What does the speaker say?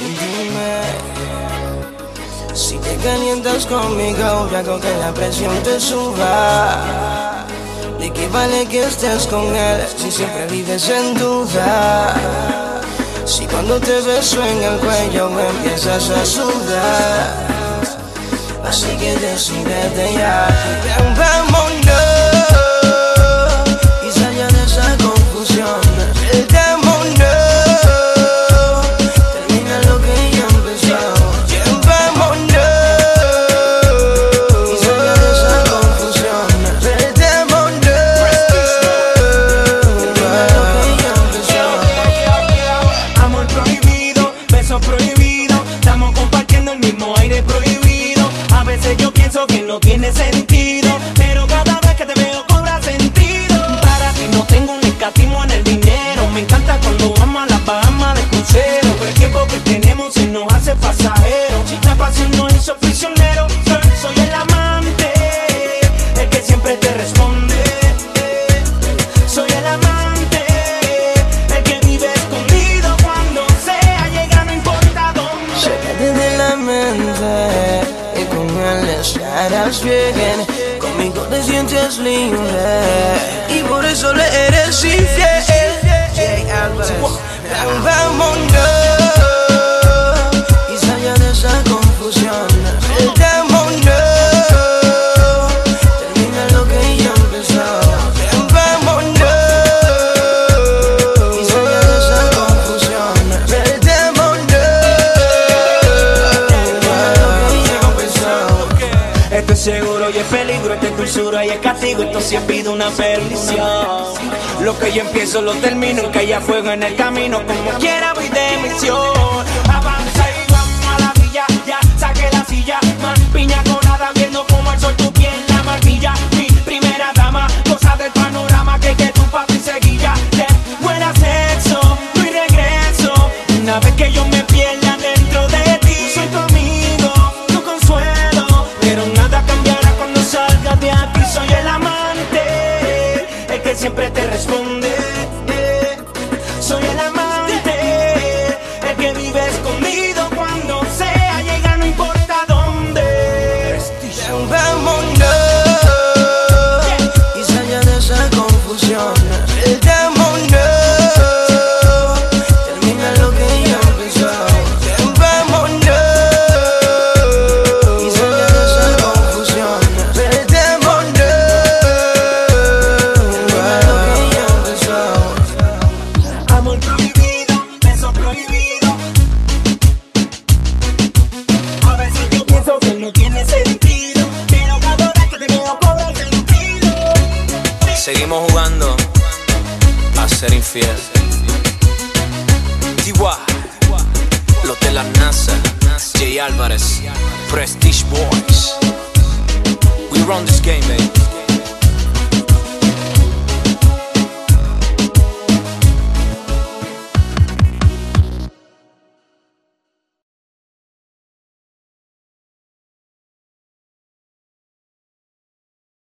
Dime si te calientas conmigo, ya hago que la presión te suba. ¿De qué vale que estés con él si siempre vives en duda? Si cuando te beso en el cuello me empiezas a sudar. Así que decídete ya. Vámonos. No tiene sentido, estarás bien. Conmigo te sientes libre y por eso le eres infiel. Esto es seguro y es peligro, esto es dulzura y es castigo, esto sí pide una perdición. Lo que yo empiezo lo termino, que haya fuego en el camino, como quiera voy de misión. Avanza y vamos a la villa, ya saqué la silla, más piña colada Seguimos jugando a ser infiel. Tiwa, los de la NASA, Jay Álvarez, Prestige Boys. We run this game, baby.